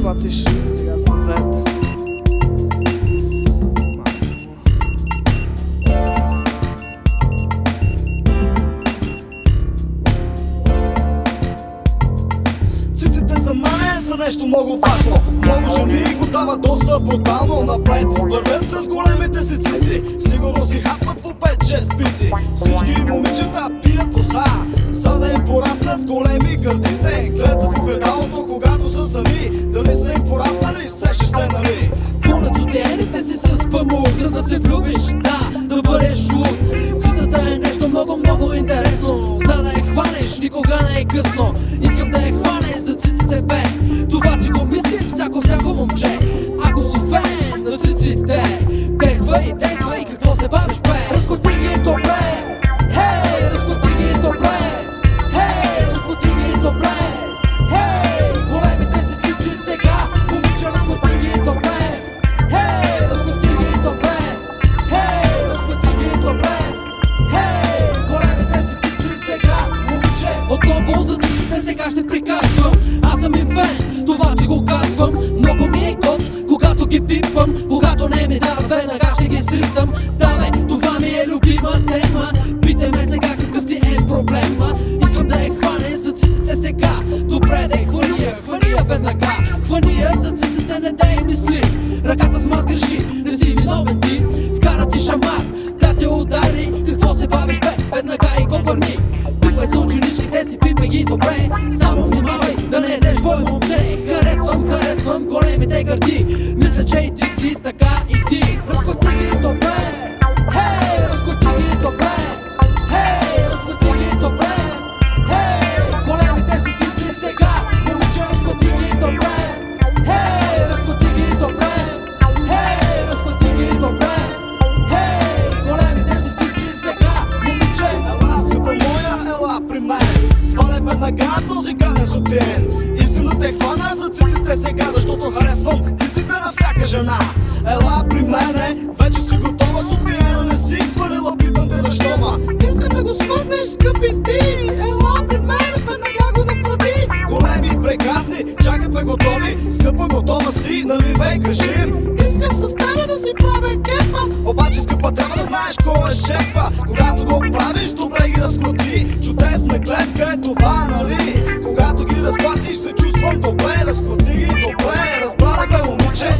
ги разклатиш. Сега съм зает. За нещо много важно. Много жени го дават доста брутално. Напред Вървят с големите си цици. Сигурно си хапват по 5-6 пици. Всички момичета пият коса За да им пораснат големи гърдите. Гледат в огледалото, когато късно Искам да я хванеш за циците бе. Това си го мисли всяко, всяко момче. Ако си фен на циците Действай, действай, какво се бавиш бе. Разкоти ги добре Хей, ги пипам Когато не ми дават, веднага ще ги сритам. Да бе, това ми е любима тема. Питай ме сега какъв ти е проблема. Искам да я хване за циците сега. Добре да я хвани я, хвани я веднага. Хвани я за циците, не да й мисли. Ръката с маз греши, не си виновен ти. Вкара ти шамар, да те удари. Какво се бавиш бе, веднага и го върни. Пипай за ученичките си, пипай ги добре. Само внимавай да не едеш бой момче. Харесвам, харесвам големите гърди Мисля, че и ти си така и ти. Разкоти ги добре. Хей, разкоти ги добре. Хей, разкоти ги добре. Хей, големите си цици сега. Момиче, разкоти ги добре. Хей, разкоти ги добре. Хей, разкоти ги добре. Хей, големите си цици сега. Момиче, Ела, скъпа моя, ела при мен. Сваля веднага този гаден сутен Искам да те хвана за циците сега Защото харесвам всяка жена. Ела при мене, вече си готова София, не си свалила, питам те защо ма. Искам да го смъкнеш, скъпи ти. Ела при мене, веднага го направи. Големи, прекрасни, чакат ме готови. Скъпа, готова си, нали наливай, кажи им. Искам с тебе да си правя кефа. Обаче, скъпа, трябва да знаеш кой е шефа. Когато го правиш, добре ги разклати Чудесна гледка е това, нали? Когато ги разклатиш, се чувствам добре Разклати ги добре, разбрала бе момче